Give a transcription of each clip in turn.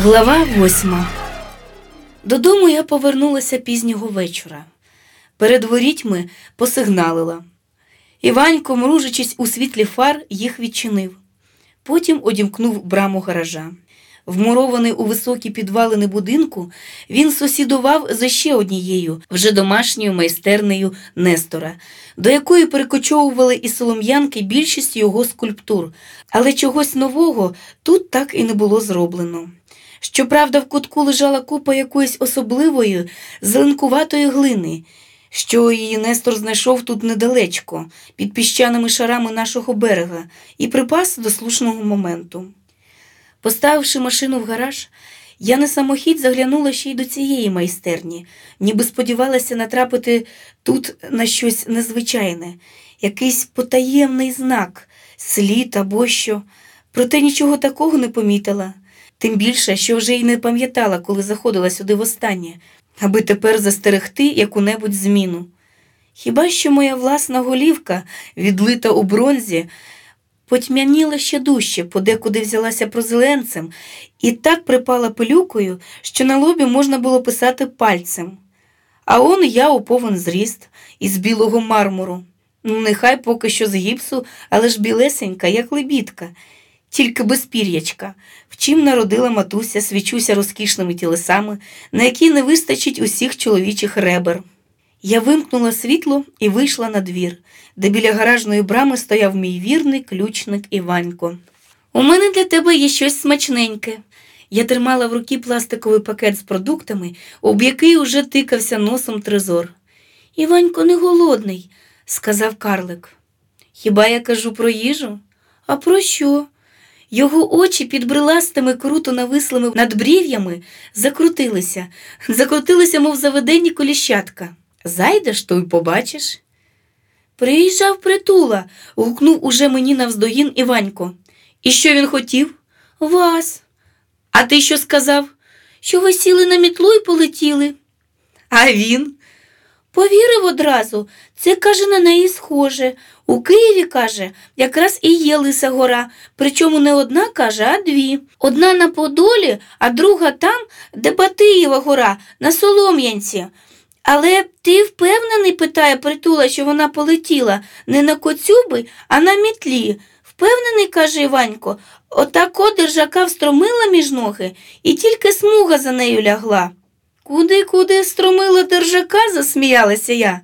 Глава восьма. Додому я повернулася пізнього вечора. Перед ворітьми посигналила. Іванько, мружачись у світлі фар, їх відчинив. Потім одімкнув браму гаража. Вмурований у високі підвалини будинку, він сусідував за ще однією, вже домашньою майстернею Нестора, до якої перекочовували і солом'янки більшість його скульптур, але чогось нового тут так і не було зроблено. Щоправда, в кутку лежала купа якоїсь особливої, зеленкуватої глини, що її Нестор знайшов тут недалечко, під піщаними шарами нашого берега, і припас до слушного моменту. Поставивши машину в гараж, я на самохід заглянула ще й до цієї майстерні, ніби сподівалася натрапити тут на щось незвичайне, якийсь потаємний знак, слід або що. Проте нічого такого не помітила, тим більше, що вже й не пам'ятала, коли заходила сюди востаннє, аби тепер застерегти яку-небудь зміну. Хіба що моя власна голівка, відлита у бронзі, потьмяніла ще дужче, подекуди взялася прозеленцем, і так припала пилюкою, що на лобі можна було писати пальцем. А он я у повен зріст із білого мармуру. Ну, нехай поки що з гіпсу, але ж білесенька, як лебідка, тільки без пір'ячка, вчим народила матуся, свічуся розкішними тілесами, на які не вистачить усіх чоловічих ребер. Я вимкнула світло і вийшла на двір, де біля гаражної брами стояв мій вірний ключник Іванько. У мене для тебе є щось смачненьке. Я тримала в руки пластиковий пакет з продуктами, об який уже тикався носом трезор. Іванько не голодний, сказав карлик. Хіба я кажу про їжу? А про що? Його очі під бриластими круто навислими надбрів'ями закрутилися, закрутилися, мов заведені коліщатка. Зайдеш, то й побачиш. Приїжджав притула, гукнув уже мені навздогін Іванько. І що він хотів? Вас. А ти що сказав? Що ви сіли на мітлу і полетіли. А він? Повірив одразу, це, каже, на неї схоже. У Києві, каже, якраз і є Лиса гора, причому не одна каже, а дві. Одна на Подолі, а друга там, де Батиєва гора, на Солом'янці. Але ти впевнений, питає притула, що вона полетіла не на коцюби, а на мітлі. Впевнений, каже Іванько, отако держака встромила між ноги, і тільки смуга за нею лягла. Куди, куди встромила держака? засміялася я.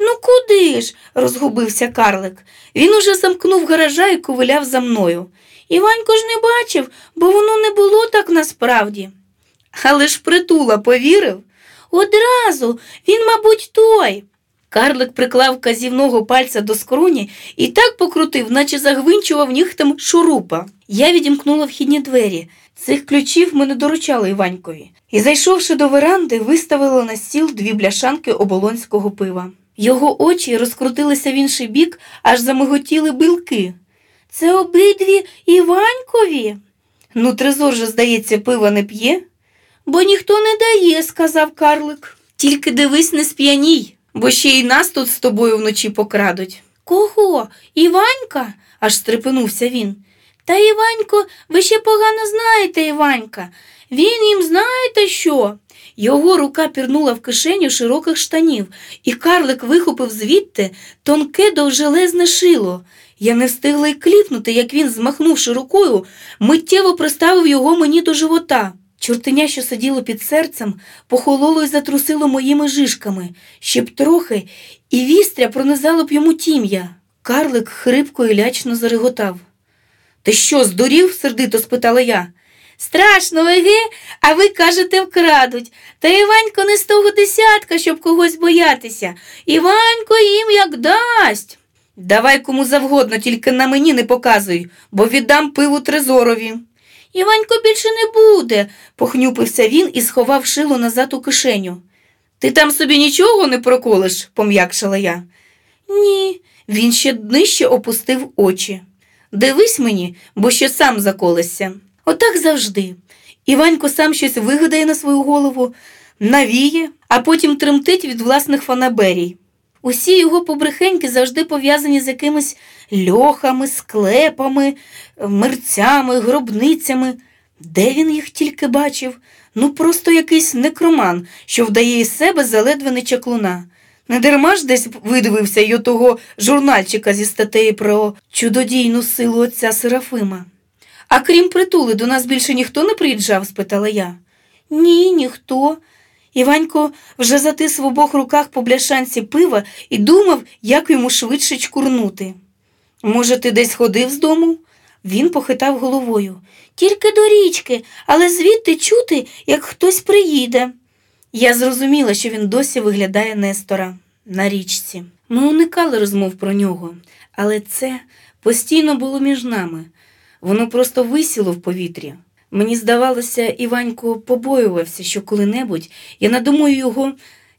Ну, куди ж? розгубився карлик. Він уже замкнув гаража і ковиляв за мною. Іванько ж не бачив, бо воно не було так насправді. Але ж притула повірив. Одразу, він, мабуть, той. Карлик приклав казівного пальця до скроні і так покрутив, наче загвинчував нігтем шурупа. Я відімкнула вхідні двері. Цих ключів ми не доручали Іванькові. І, зайшовши до веранди, виставила на стіл дві бляшанки оболонського пива. Його очі розкрутилися в інший бік, аж замиготіли билки. Це обидві Іванькові. Ну, трезор же, здається, пива не п'є. Бо ніхто не дає, сказав карлик. Тільки дивись, не сп'яній, бо ще й нас тут з тобою вночі покрадуть. Кого? Іванька? аж стрепенувся він. Та Іванько, ви ще погано знаєте, Іванька. Він їм знаєте що? Його рука пірнула в кишеню широких штанів, і карлик вихопив звідти тонке довжелезне шило. Я не встигла й кліпнути, як він, змахнувши рукою, миттєво приставив його мені до живота. Чортеня, що сиділо під серцем, похололо й затрусило моїми жишками, ще б трохи, і вістря пронизало б йому тім'я. Карлик хрипко і лячно зареготав. Ти що, здурів? сердито спитала я. Страшно, еге, а ви кажете, вкрадуть. Та Іванько не з того десятка, щоб когось боятися. Іванько їм як дасть. Давай кому завгодно, тільки на мені не показуй, бо віддам пиву трезорові. Іванько більше не буде, похнюпився він і сховав шило назад у кишеню. Ти там собі нічого не проколиш, пом'якшила я. Ні, він ще нижче опустив очі. Дивись мені, бо ще сам заколешся. Отак завжди. Іванько сам щось вигадає на свою голову, навіє, а потім тремтить від власних фанаберій. Усі його побрехеньки завжди пов'язані з якимись льохами, склепами, мерцями, гробницями. Де він їх тільки бачив? Ну, просто якийсь некроман, що вдає із себе заледве не чаклуна. Не дарма ж десь видивився й отого журнальчика зі статеї про чудодійну силу отця Серафима. А крім притули, до нас більше ніхто не приїжджав? спитала я. Ні, ніхто. Іванько вже затис в обох руках по бляшанці пива і думав, як йому швидше чкурнути. Може, ти десь ходив з дому? Він похитав головою. Тільки до річки, але звідти чути, як хтось приїде. Я зрозуміла, що він досі виглядає Нестора на річці. Ми уникали розмов про нього, але це постійно було між нами. Воно просто висіло в повітрі. Мені здавалося, Іванько побоювався, що коли-небудь я надумаю його,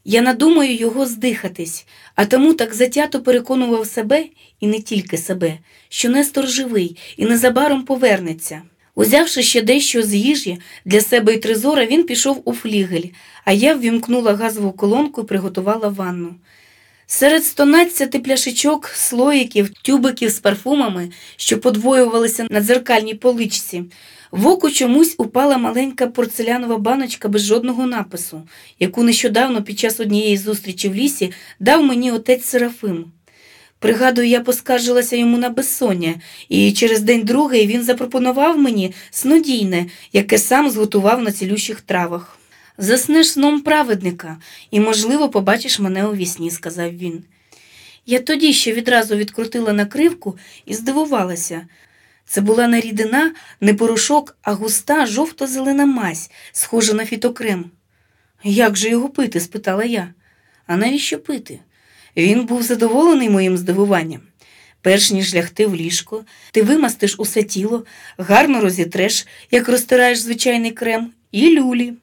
я надумаю його здихатись, а тому так затято переконував себе і не тільки себе, що Нестор живий і незабаром повернеться. Узявши ще дещо з їжі для себе і тризора, він пішов у флігель, а я ввімкнула газову колонку і приготувала ванну. Серед 112 пляшечок, слоїків, тюбиків з парфумами, що подвоювалися на дзеркальній поличці, в око чомусь упала маленька порцелянова баночка без жодного напису, яку нещодавно під час однієї зустрічі в лісі дав мені отець Серафим. Пригадую, я поскаржилася йому на безсоння, і через день другий він запропонував мені снодійне, яке сам зготував на цілющих травах. Заснеш сном праведника і, можливо, побачиш мене у вісні», – сказав він. Я тоді ще відразу відкрутила накривку і здивувалася. Це була не рідина, не порошок, а густа жовто-зелена мазь, схожа на фітокрем. Як же його пити? спитала я. А навіщо пити? Він був задоволений моїм здивуванням. Перш ніж лягти в ліжко, ти вимастиш усе тіло, гарно розітреш, як розтираєш звичайний крем, і люлі.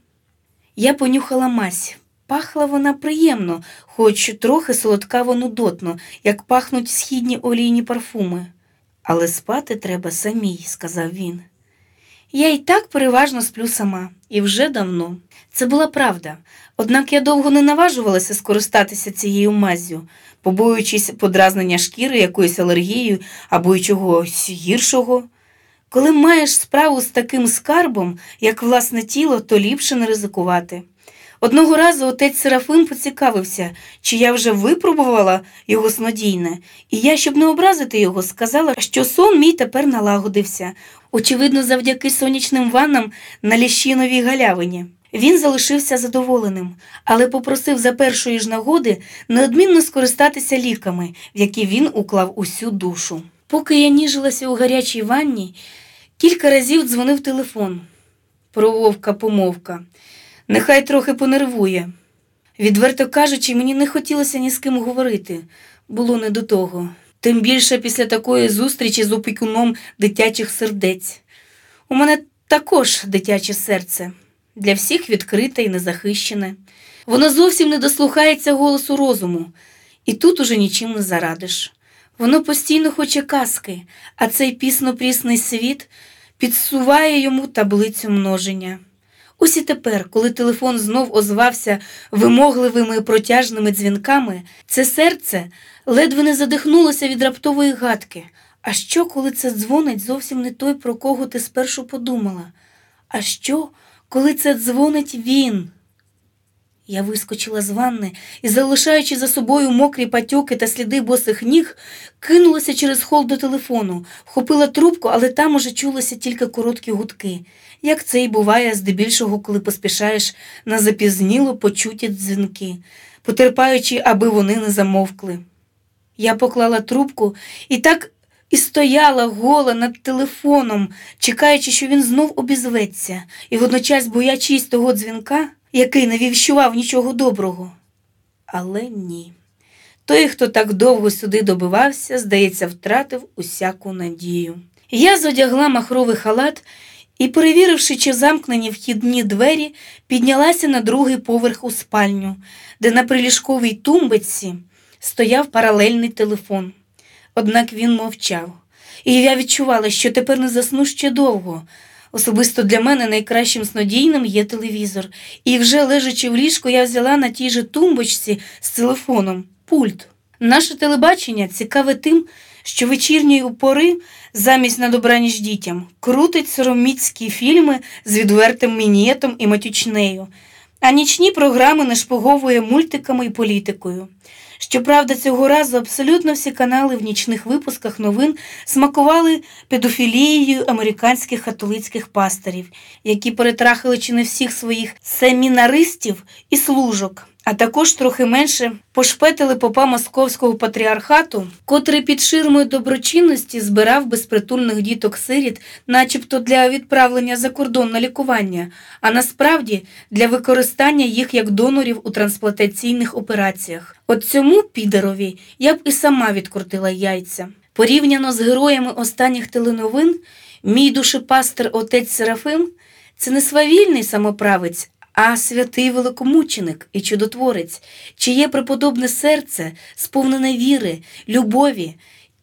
Я понюхала мазь. Пахла вона приємно, хоч трохи солодкаво нудотно, як пахнуть східні олійні парфуми. Але спати треба самій, сказав він. Я й так переважно сплю сама, і вже давно. Це була правда, однак я довго не наважувалася скористатися цією маззю, побоюючись подразнення шкіри якоюсь алергією або й чогось гіршого. Коли маєш справу з таким скарбом, як власне тіло, то ліпше не ризикувати. Одного разу отець Серафим поцікавився, чи я вже випробувала його снодійне, і я, щоб не образити його, сказала, що сон мій тепер налагодився, очевидно, завдяки сонячним ваннам на ліщиновій галявині. Він залишився задоволеним, але попросив за першої ж нагоди неодмінно скористатися ліками, в які він уклав усю душу. Поки я ніжилася у гарячій ванні, кілька разів дзвонив телефон. Про вовка помовка. Нехай трохи понервує. Відверто кажучи, мені не хотілося ні з ким говорити, було не до того. Тим більше після такої зустрічі з опікуном дитячих сердець. У мене також дитяче серце, для всіх відкрите і незахищене. Воно зовсім не дослухається голосу розуму, і тут уже нічим не зарадиш. Воно постійно хоче казки, а цей пісно-прісний світ підсуває йому таблицю множення. Ось і тепер, коли телефон знов озвався вимогливими протяжними дзвінками, це серце ледве не задихнулося від раптової гадки. А що, коли це дзвонить зовсім не той, про кого ти спершу подумала? А що, коли це дзвонить він? Я вискочила з ванни і, залишаючи за собою мокрі патьоки та сліди босих ніг, кинулася через хол до телефону, вхопила трубку, але там уже чулося тільки короткі гудки, як це й буває здебільшого, коли поспішаєш на запізніло почуті дзвінки, потерпаючи, аби вони не замовкли. Я поклала трубку і так і стояла гола над телефоном, чекаючи, що він знов обізветься, і водночас боячись того дзвінка який не вівщував нічого доброго. Але ні. Той, хто так довго сюди добивався, здається, втратив усяку надію. Я зодягла махровий халат і, перевіривши, чи замкнені вхідні двері, піднялася на другий поверх у спальню, де на приліжковій тумбиці стояв паралельний телефон. Однак він мовчав, і я відчувала, що тепер не засну ще довго. Особисто для мене найкращим снодійним є телевізор, і вже лежачи в ліжку, я взяла на тій же тумбочці з телефоном пульт. Наше телебачення цікаве тим, що вечірньої пори, замість на добраніч дітям, крутить сороміцькі фільми з відвертим мінієтом і матючнею, а нічні програми нашпиговує мультиками і політикою. Щоправда, цього разу абсолютно всі канали в нічних випусках новин смакували педофілією американських католицьких пасторів, які перетрахали чи не всіх своїх семінаристів і служок а також трохи менше пошпетили попа московського патріархату, котрий під ширмою доброчинності збирав безпритульних діток сиріт, начебто для відправлення за кордон на лікування, а насправді для використання їх як донорів у трансплантаційних операціях. От цьому підерові я б і сама відкрутила яйця. Порівняно з героями останніх теленовин, мій душепастер отець Серафим це не свавільний самоправець, а святий великомученик і чудотворець, чиє преподобне серце сповнене віри, любові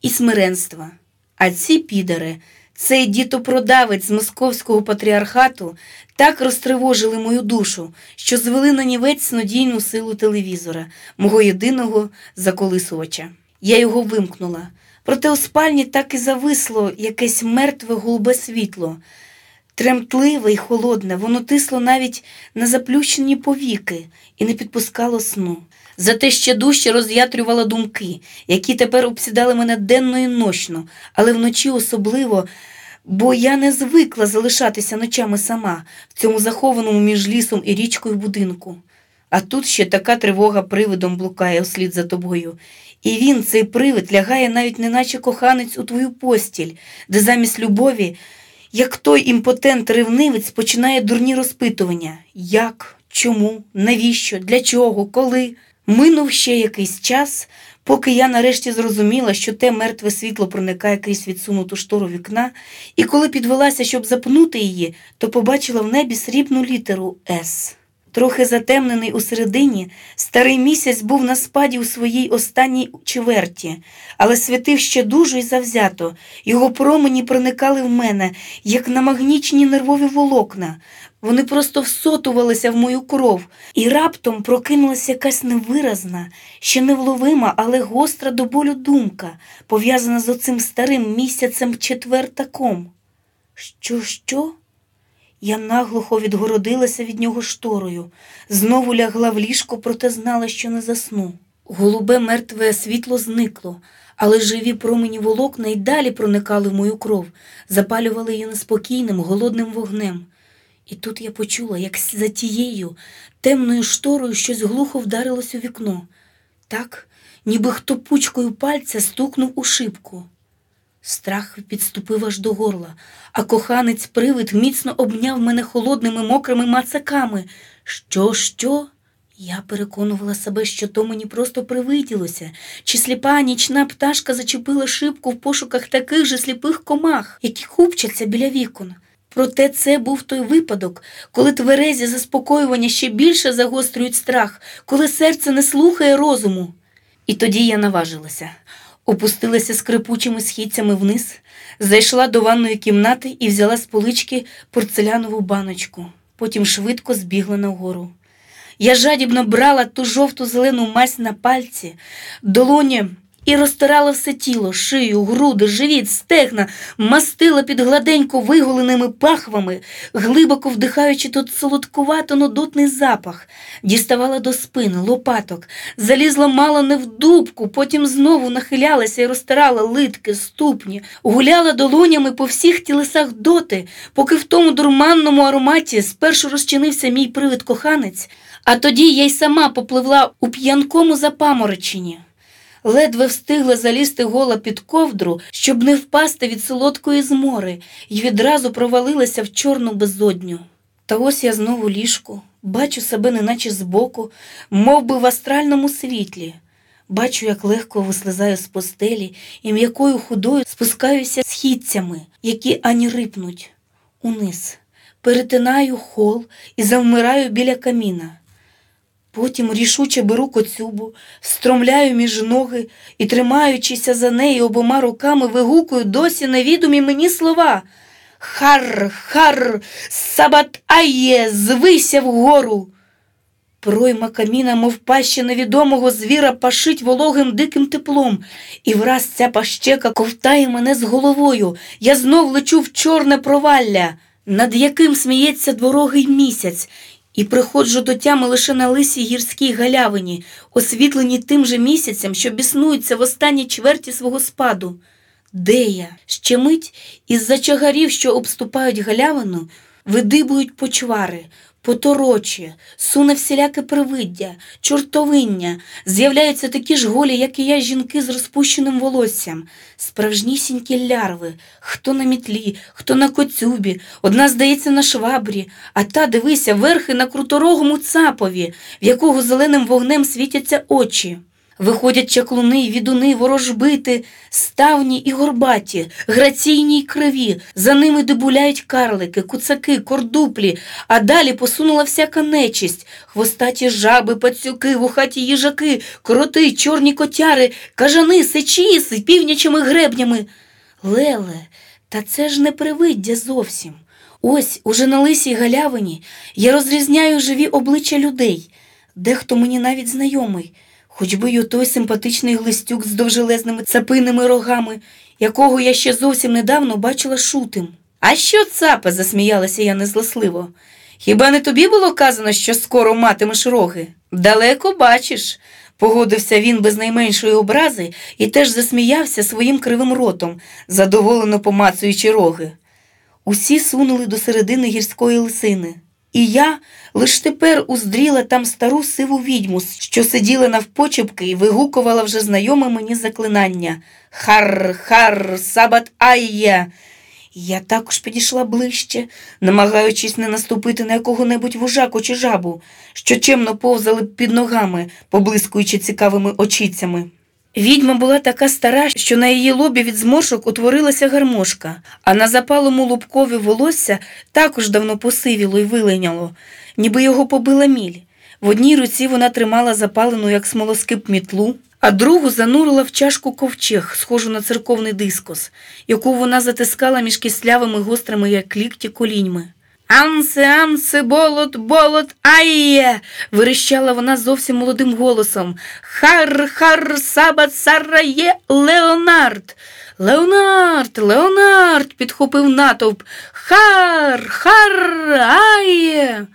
і смиренства. А ці підари, цей дітопродавець з московського патріархату, так розтривожили мою душу, що звели на нівець снодійну силу телевізора, мого єдиного заколисувача. Я його вимкнула. Проте у спальні так і зависло якесь мертве голубе світло. Тремтливе й холодне, воно тисло навіть на заплющені повіки і не підпускало сну. Зате ще дужче роз'ятрювала думки, які тепер обсідали мене денно і ночно, але вночі особливо, бо я не звикла залишатися ночами сама в цьому захованому між лісом і річкою будинку. А тут ще така тривога привидом блукає услід за тобою. І він, цей привид, лягає навіть неначе коханець у твою постіль, де замість любові як той імпотент-ревнивець починає дурні розпитування. Як, чому, навіщо, для чого, коли. Минув ще якийсь час, поки я нарешті зрозуміла, що те мертве світло проникає крізь відсунуту штору вікна, і коли підвелася, щоб запнути її, то побачила в небі срібну літеру С. Трохи затемнений у середині, старий місяць був на спаді у своїй останній чверті, але світив ще дуже й завзято. Його промені проникали в мене, як намагнічні нервові волокна. Вони просто всотувалися в мою кров, і раптом прокинулася якась невиразна, ще невловима, але гостра до болю думка, пов'язана з оцим старим місяцем четвертаком. Що, що? Я наглухо відгородилася від нього шторою, знову лягла в ліжко, проте знала, що не засну. Голубе мертве світло зникло, але живі промені волокна й далі проникали в мою кров, запалювали її неспокійним, голодним вогнем. І тут я почула, як за тією темною шторою щось глухо вдарилось у вікно, так, ніби хто пучкою пальця стукнув у шибку. Страх підступив аж до горла, а коханець привид міцно обняв мене холодними мокрими мацаками. Що, що? Я переконувала себе, що то мені просто привиділося, чи сліпа нічна пташка зачепила шибку в пошуках таких же сліпих комах, які купчаться біля вікон. Проте це був той випадок, коли тверезі заспокоювання ще більше загострюють страх, коли серце не слухає розуму. І тоді я наважилася опустилася скрипучими східцями вниз, зайшла до ванної кімнати і взяла з полички порцелянову баночку, потім швидко збігла нагору. Я жадібно брала ту жовту зелену мазь на пальці, долоні і розтирала все тіло, шию, груди, живіт, стегна, мастила під гладенько виголеними пахвами, глибоко вдихаючи тут солодкувато нудотний запах, діставала до спини, лопаток, залізла мало не в дубку, потім знову нахилялася і розтирала литки, ступні, гуляла долонями по всіх тілесах доти, поки в тому дурманному ароматі спершу розчинився мій привид коханець, а тоді я й сама попливла у п'янкому запамороченні ледве встигла залізти гола під ковдру, щоб не впасти від солодкої змори, і відразу провалилася в чорну безодню. Та ось я знову ліжку, бачу себе, неначе збоку, мов би в астральному світлі. Бачу, як легко вислизаю з постелі і м'якою худою спускаюся східцями, які ані рипнуть униз. Перетинаю хол і завмираю біля каміна. Потім рішуче беру коцюбу, стромляю між ноги і, тримаючися за неї обома руками, вигукую досі невідомі мені слова. Хар, хар, сабат ає, звися вгору. Пройма каміна, мов паща невідомого звіра, пашить вологим диким теплом, і враз ця пащека ковтає мене з головою. Я знов лечу в чорне провалля, над яким сміється дворогий місяць, і приходжу до тями лише на лисій гірській галявині, освітлені тим же місяцем, що біснуються в останній чверті свого спаду. Де я? Ще мить із-за чагарів, що обступають галявину, видибують почвари, поторочі, суне всіляке привиддя, чортовиння, з'являються такі ж голі, як і я, жінки з розпущеним волоссям, справжнісінькі лярви, хто на мітлі, хто на коцюбі, одна, здається, на швабрі, а та, дивися, верхи на круторогому цапові, в якого зеленим вогнем світяться очі. Виходять чаклуни, відуни, ворожбити, ставні і горбаті, граційні й криві, за ними дебуляють карлики, куцаки, кордуплі, а далі посунула всяка нечисть, хвостаті жаби, пацюки, вухаті їжаки, кроти, чорні котяри, кажани, сечі з півнячими гребнями. Леле, та це ж не привиддя зовсім. Ось уже на лисій галявині я розрізняю живі обличчя людей, дехто мені навіть знайомий. Хоч би й отой симпатичний глистюк з довжелезними цапиними рогами, якого я ще зовсім недавно бачила шутим. А що, цапе? засміялася я незлосливо. Хіба не тобі було казано, що скоро матимеш роги? Далеко бачиш, погодився він без найменшої образи і теж засміявся своїм кривим ротом, задоволено помацуючи роги. Усі сунули до середини гірської лисини. І я лиш тепер уздріла там стару сиву відьму, що сиділа навпочепки і вигукувала вже знайоме мені заклинання Хар, хар, сабат айя. Я також підійшла ближче, намагаючись не наступити на якого-небудь вужаку чи жабу, що чемно повзали під ногами, поблискуючи цікавими очицями. Відьма була така стара, що на її лобі від зморшок утворилася гармошка, а на запалому лубкові волосся також давно посивіло й виленяло, ніби його побила міль. В одній руці вона тримала запалену, як смолоскип мітлу, а другу занурила в чашку ковчег, схожу на церковний дискос, яку вона затискала між кислявими гострими, як лікті коліньми. Ансе, ансе, болот, болот, айє. вирищала вона зовсім молодим голосом. Хар, хар, сабат, сарає, Леонард. Леонард, Леонард, підхопив натовп. Хар, хар, айє.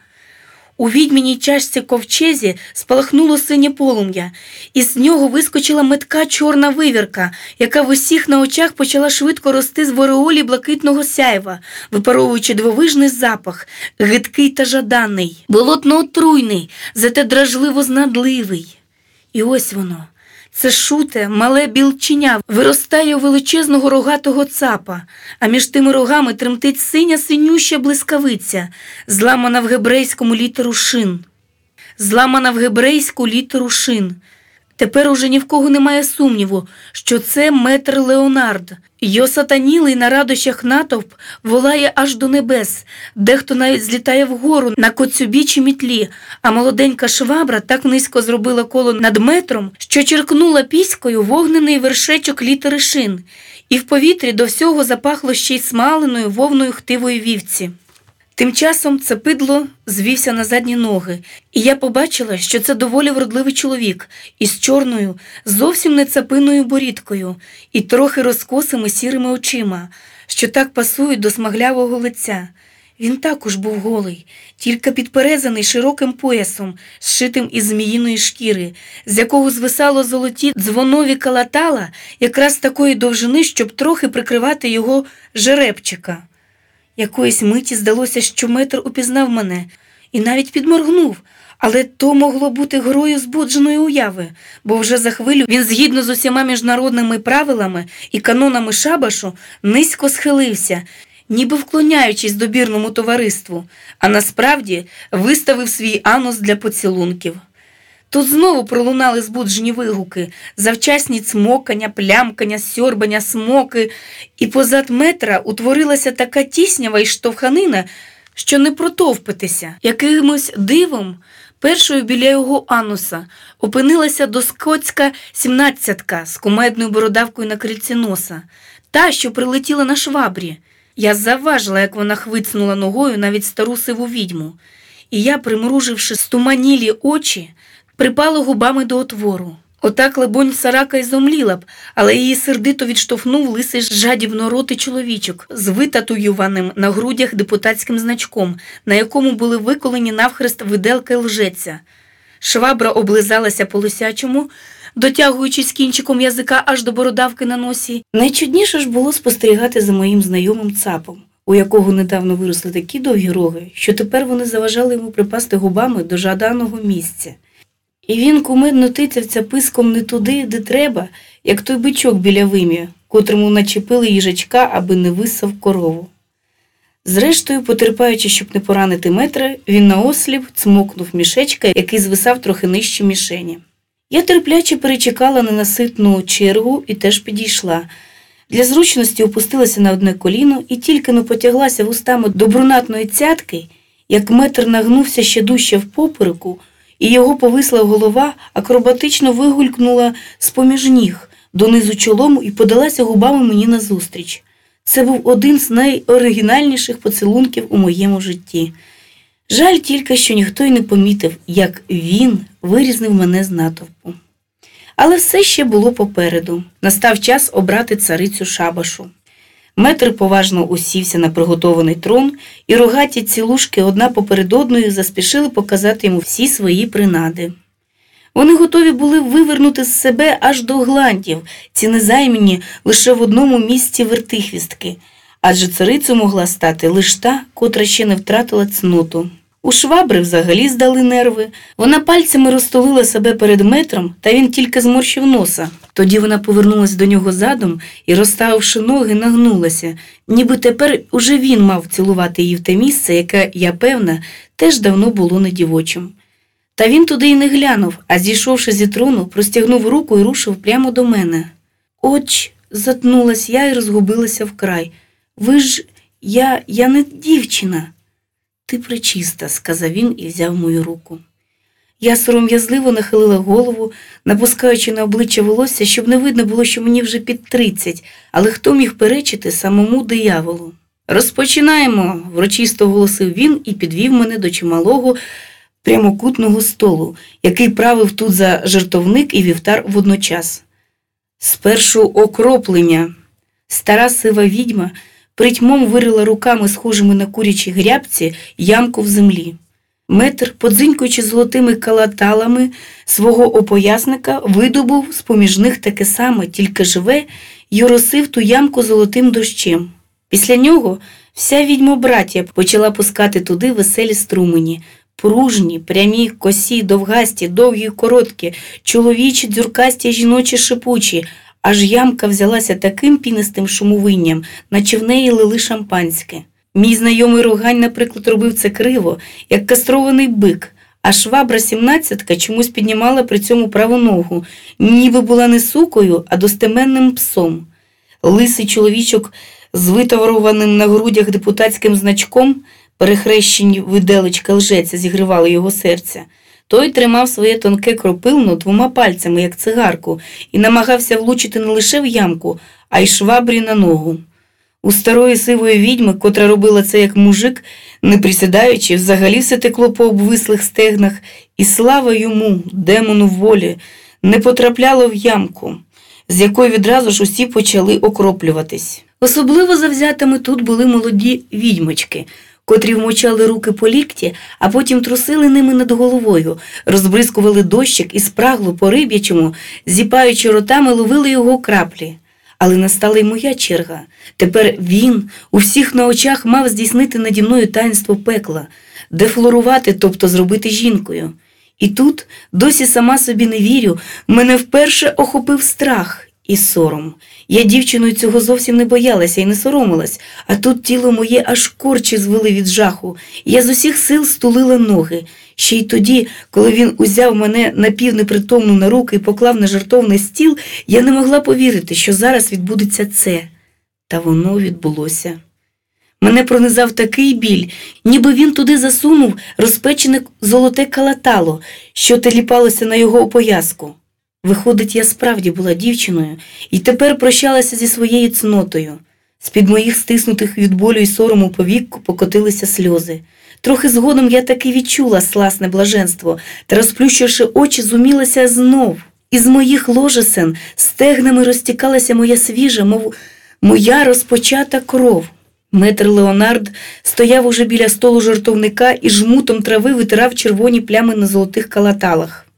У відьміній чашці ковчезі спалахнуло синє полум'я, і з нього вискочила метка чорна вивірка, яка в усіх на очах почала швидко рости з вореолі блакитного сяйва, випаровуючи дивовижний запах, гидкий та жаданий, болотно отруйний, зате дражливо знадливий. І ось воно. Це шуте, мале білченя виростає у величезного рогатого цапа, а між тими рогами тремтить синя синюща блискавиця, зламана в гебрейському літеру шин. Зламана в гебрейську літеру шин. Тепер уже ні в кого немає сумніву, що це метр Леонард. Його сатанілий на радощах натовп волає аж до небес, дехто навіть злітає вгору на коцюбічі мітлі, а молоденька швабра так низько зробила коло над метром, що черкнула піською вогнений вершечок літери шин, і в повітрі до всього запахло ще й смаленою вовною хтивої вівці. Тим часом цепидло звівся на задні ноги, і я побачила, що це доволі вродливий чоловік із чорною, зовсім не цапиною борідкою і трохи розкосими сірими очима, що так пасують до смаглявого лиця. Він також був голий, тільки підперезаний широким поясом, зшитим із зміїної шкіри, з якого звисало золоті дзвонові калатала якраз такої довжини, щоб трохи прикривати його жеребчика. Якоїсь миті здалося, що метр упізнав мене і навіть підморгнув, але то могло бути грою збудженої уяви, бо вже за хвилю він, згідно з усіма міжнародними правилами і канонами шабашу, низько схилився, ніби вклоняючись добірному товариству, а насправді виставив свій анус для поцілунків. Тут знову пролунали збуджені вигуки, завчасні цмокання, плямкання, сьорбання, смоки, і позад метра утворилася така тіснява й штовханина, що не протовпитися. Якимось дивом першою біля його ануса опинилася доскоцька сімнадцятка з кумедною бородавкою на крильці носа, та, що прилетіла на швабрі. Я завважила, як вона хвицнула ногою навіть стару сиву відьму. і я, примруживши стуманілі очі, припала губами до отвору. Отак, лебонь, сарака й зомліла б, але її сердито відштовхнув лисий жадібно ротий чоловічок з витатуюваним на грудях депутатським значком, на якому були виколені навхрест виделка лжеця. Швабра облизалася по лисячому, дотягуючись кінчиком язика аж до бородавки на носі. Найчудніше ж було спостерігати за моїм знайомим цапом, у якого недавно виросли такі довгі роги, що тепер вони заважали йому припасти губами до жаданого місця. І він кумедно тицявся писком не туди, де треба, як той бичок біля вим'я, котрому начепили їжачка, аби не висав корову. Зрештою, потерпаючи, щоб не поранити метра, він наосліп цмокнув мішечка, який звисав трохи нижче мішені. Я терпляче перечекала на наситну чергу і теж підійшла. Для зручності опустилася на одне коліно і тільки но потяглася вустами до брунатної цятки, як метр нагнувся ще дужче в попереку, і його повисла голова акробатично вигулькнула з поміж ніг донизу чолом і подалася губами мені назустріч. Це був один з найоригінальніших поцілунків у моєму житті. Жаль тільки, що ніхто й не помітив, як він вирізнив мене з натовпу. Але все ще було попереду. Настав час обрати царицю шабашу. Метр поважно усівся на приготований трон, і рогаті цілушки одна поперед одною заспішили показати йому всі свої принади. Вони готові були вивернути з себе аж до гландів, ці незаймені лише в одному місці вертихвістки, адже царицю могла стати лише та, котра ще не втратила цноту. У швабри взагалі здали нерви. Вона пальцями розтолила себе перед метром, та він тільки зморщив носа. Тоді вона повернулася до нього задом і, розставивши ноги, нагнулася, ніби тепер уже він мав цілувати її в те місце, яке, я певна, теж давно було не дівочим. Та він туди й не глянув, а зійшовши зі трону, простягнув руку і рушив прямо до мене. Оч, затнулась я і розгубилася вкрай. Ви ж я, я не дівчина. Ти причиста, сказав він і взяв мою руку. Я сором'язливо нахилила голову, напускаючи на обличчя волосся, щоб не видно було, що мені вже під тридцять, але хто міг перечити самому дияволу. Розпочинаємо, врочисто оголосив він і підвів мене до чималого прямокутного столу, який правив тут за жартовник і вівтар водночас. Спершу окроплення. Стара сива відьма притьмом вирила руками, схожими на курячі грябці, ямку в землі. Метр, подзинькуючи золотими калаталами свого опоясника, видобув з поміж них таке саме, тільки живе, й оросив ту ямку золотим дощем. Після нього вся відьмобратія почала пускати туди веселі струмені, пружні, прямі, косі, довгасті, довгі, короткі, чоловічі, дзюркасті, жіночі, шипучі, аж ямка взялася таким пінистим шумовинням, наче в неї лили шампанське. Мій знайомий рогань, наприклад, робив це криво, як кастрований бик, а швабра сімнадцятка чомусь піднімала при цьому праву ногу, ніби була не сукою, а достеменним псом. Лисий чоловічок з витаврованим на грудях депутатським значком, перехрещені виделечка лжеця, зігривали його серця. Той тримав своє тонке кропилно двома пальцями, як цигарку, і намагався влучити не лише в ямку, а й швабрі на ногу. У старої сивої відьми, котра робила це як мужик, не присідаючи, взагалі все текло по обвислих стегнах, і слава йому, демону волі, не потрапляло в ямку, з якої відразу ж усі почали окроплюватись. Особливо завзятими тут були молоді відьмочки, котрі вмочали руки по лікті, а потім трусили ними над головою, розбризкували дощик і спрагло по риб'ячому, зіпаючи ротами, ловили його краплі. Але настала й моя черга. Тепер він у всіх на очах мав здійснити наді мною таїнство пекла, дефлорувати, тобто зробити жінкою. І тут, досі сама собі не вірю, мене вперше охопив страх і сором. Я дівчиною цього зовсім не боялася і не соромилась, а тут тіло моє аж корчі звели від жаху. Я з усіх сил стулила ноги. Ще й тоді, коли він узяв мене напівнепритомну на руки і поклав на жартовний стіл, я не могла повірити, що зараз відбудеться це. Та воно відбулося. Мене пронизав такий біль, ніби він туди засунув розпечене золоте калатало, що теліпалося на його опояску. Виходить, я справді була дівчиною і тепер прощалася зі своєю цнотою. З-під моїх стиснутих від болю і сорому повік покотилися сльози. Трохи згодом я таки відчула сласне блаженство та, розплющивши очі, зумілася знов. Із моїх ложесен стегнами розтікалася моя свіжа, мов моя розпочата кров. Метр Леонард стояв уже біля столу жартовника і жмутом трави витирав червоні плями на золотих калаталах.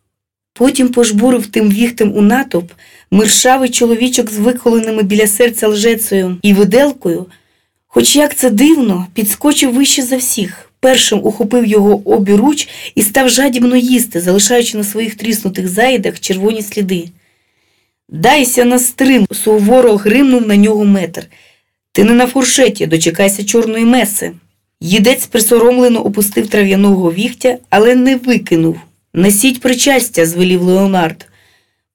Потім пожбурив тим віхтем у натовп миршавий чоловічок з виколеними біля серця лжецею і виделкою, хоч як це дивно, підскочив вище за всіх, першим ухопив його обіруч і став жадібно їсти, залишаючи на своїх тріснутих заїдах червоні сліди. Дайся на стрим, суворо гримнув на нього метр. Ти не на фуршеті, дочекайся чорної меси. Їдець присоромлено опустив трав'яного віхтя, але не викинув. Несіть причастя, звелів Леонард.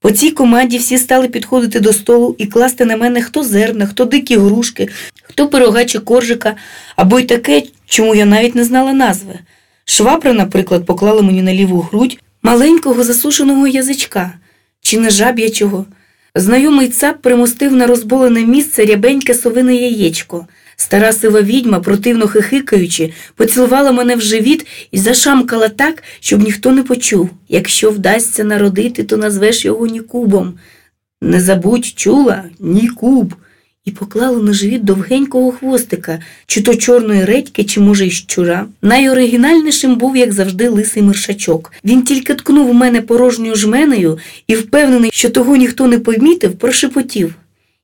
По цій команді всі стали підходити до столу і класти на мене хто зерна, хто дикі грушки, хто пирога чи коржика, або й таке, чому я навіть не знала назви. Швабра, наприклад, поклала мені на ліву грудь маленького засушеного язичка чи не жаб'ячого. Знайомий цап примостив на розболене місце рябеньке совине яєчко. Стара сива відьма, противно хихикаючи, поцілувала мене в живіт і зашамкала так, щоб ніхто не почув. Якщо вдасться народити, то назвеш його Нікубом. Не забудь, чула, Нікуб. І поклала на живіт довгенького хвостика, чи то чорної редьки, чи, може, й щура. Найоригінальнішим був, як завжди, лисий мершачок. Він тільки ткнув у мене порожньою жменею і, впевнений, що того ніхто не помітив, прошепотів.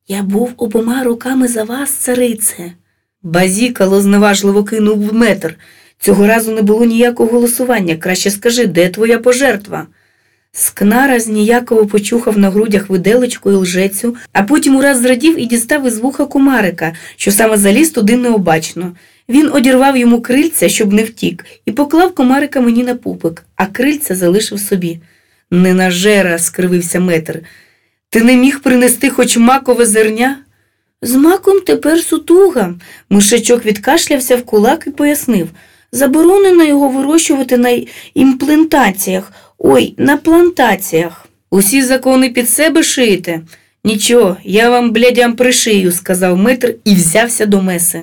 Я був обома руками за вас, царице. Базікало зневажливо кинув в метр. Цього разу не було ніякого голосування. Краще скажи, де твоя пожертва? Скнара зніяково почухав на грудях виделечку і лжецю, а потім ураз зрадів і дістав із вуха кумарика, що саме заліз туди необачно. Він одірвав йому крильця, щоб не втік, і поклав комарика мені на пупик, а крильця залишив собі. Не нажера, скривився метр. Ти не міг принести хоч макове зерня? З маком тепер сутуга. Мишачок відкашлявся в кулак і пояснив заборонено його вирощувати на імплантаціях, ой, на плантаціях. Усі закони під себе шиєте? Нічого, я вам, блядям, пришию, сказав Митр і взявся до меси.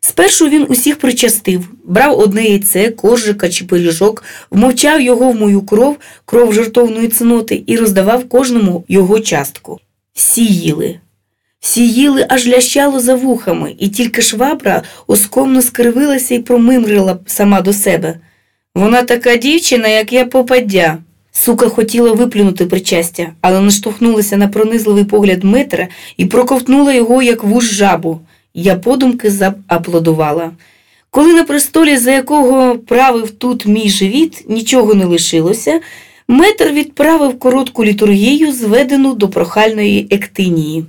Спершу він усіх причастив, брав одне яйце, коржика чи пиріжок, вмовчав його в мою кров, кров жартовної цноти, і роздавав кожному його частку. Всі їли. Всі їли аж лящало за вухами, і тільки швабра оскомно скривилася і промимрила сама до себе. Вона така дівчина, як я попаддя. Сука хотіла виплюнути причастя, але наштовхнулася на пронизливий погляд Митра і проковтнула його, як вуж жабу. Я подумки зааплодувала. Коли на престолі, за якого правив тут мій живіт, нічого не лишилося, метр відправив коротку літургію, зведену до прохальної ектинії.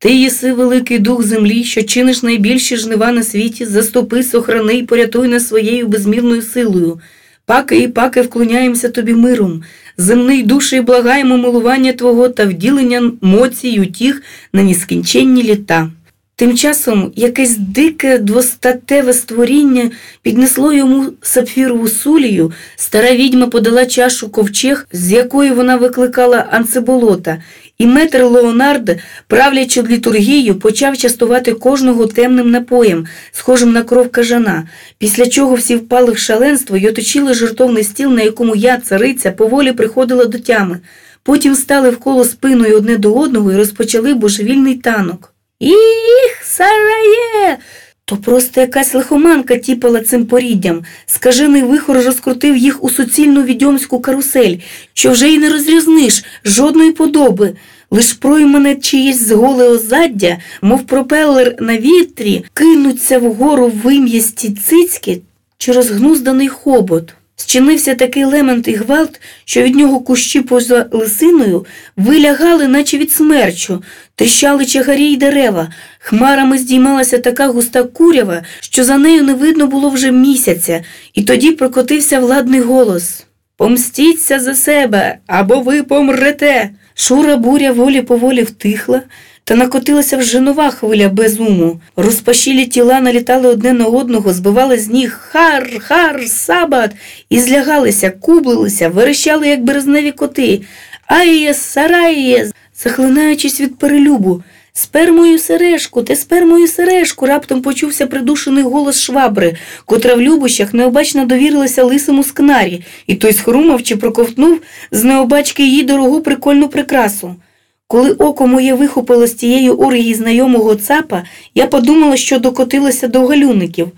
Ти єси великий дух землі, що чиниш найбільші жнива на світі, заступи, сохрани і порятуй нас своєю безмірною силою. Паки і паки вклоняємося тобі миром, земний душі і благаємо милування Твого та вділення моцій утіх на нескінченні літа. Тим часом якесь дике двостатеве створіння піднесло йому сапфірову сулію, стара відьма подала чашу ковчег, з якої вона викликала анцеболота, і метр Леонард, правлячи літургію, почав частувати кожного темним напоєм, схожим на кров кажана, після чого всі впали в шаленство й оточили жертовний стіл, на якому я, цариця, поволі приходила до тями. Потім стали вколо спиною одне до одного і розпочали божевільний танок. Іх, сарає! То просто якась лихоманка тіпала цим поріддям. Скажений вихор розкрутив їх у суцільну відьомську карусель, що вже й не розрізниш жодної подоби. Лиш проймене чиєсь зголе озаддя, мов пропелер на вітрі, кинуться вгору вим'ясті цицьки чи розгнузданий хобот. Зчинився такий лемент і гвалт, що від нього кущі поза лисиною вилягали, наче від смерчу, тріщали чагарі й дерева, хмарами здіймалася така густа курява, що за нею не видно було вже місяця, і тоді прокотився владний голос Помстіться за себе або ви помрете. Шура буря волі поволі втихла. Та накотилася вже нова хвиля безуму. Розпашілі тіла налітали одне на одного, збивали з ніг хар, хар, сабат і злягалися, кублилися, верещали, як березневі коти. Айє, сарає, захлинаючись від перелюбу. Спер мою сережку, ти спер мою сережку, раптом почувся придушений голос швабри, котра в любощах необачно довірилася лисому скнарі, і той схрумав чи проковтнув з необачки її дорогу прикольну прикрасу. Коли око моє вихопило з тієї оргії знайомого цапа, я подумала, що докотилася до галюників.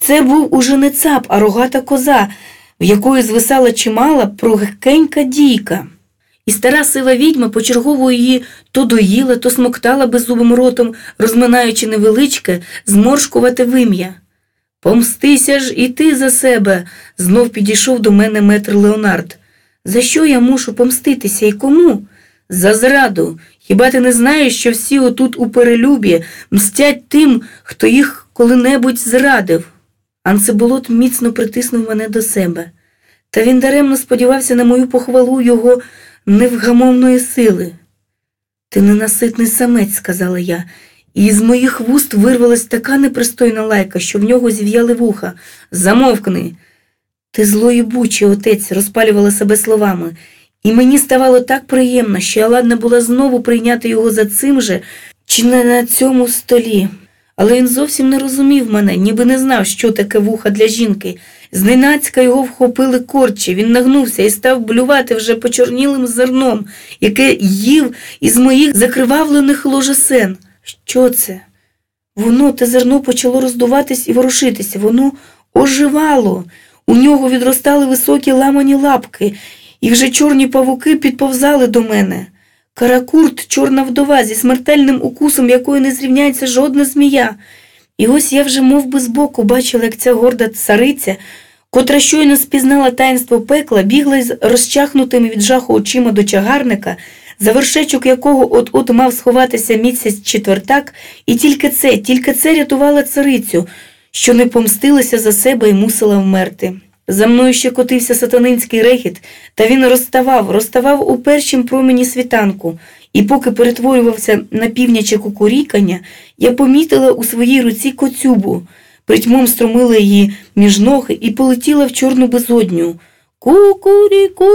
Це був уже не цап, а рогата коза, в якої звисала чимала прогкенька дійка. І стара сива відьма почергово її то доїла, то смоктала беззубим ротом, розминаючи невеличке, зморшкувате вим'я. Помстися ж і ти за себе, знов підійшов до мене метр Леонард. За що я мушу помститися і кому? За зраду. Хіба ти не знаєш, що всі отут у перелюбі мстять тим, хто їх коли-небудь зрадив? Анцеболот міцно притиснув мене до себе, та він даремно сподівався на мою похвалу його невгамовної сили. Ти ненаситний самець, сказала я, і з моїх вуст вирвалась така непристойна лайка, що в нього зів'яли вуха. Замовкни. Ти злої бучі, отець, розпалювала себе словами, і мені ставало так приємно, що я ладна була знову прийняти його за цим же, чи не на цьому столі. Але він зовсім не розумів мене, ніби не знав, що таке вуха для жінки. Зненацька його вхопили корчі, він нагнувся і став блювати вже почорнілим зерном, яке їв із моїх закривавлених ложесен. Що це? Воно те зерно почало роздуватись і ворушитися, воно оживало. У нього відростали високі ламані лапки, і вже чорні павуки підповзали до мене. Каракурт, чорна вдова, зі смертельним укусом, якої не зрівняється жодна змія. І ось я вже мов би, збоку бачила, як ця горда цариця, котра щойно спізнала таїнство пекла, бігла з розчахнутими від жаху очима до чагарника, за вершечок якого от-от мав сховатися місяць четвертак, і тільки це, тільки це рятувала царицю, що не помстилася за себе і мусила вмерти. За мною ще котився сатанинський регіт, та він розставав, розставав у першім промені світанку, і поки перетворювався на півняче кукурікання, я помітила у своїй руці коцюбу, притьмом струмила її між ноги і полетіла в чорну безодню. Кукуріку.